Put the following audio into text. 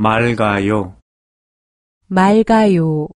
맑아요. 맑아요.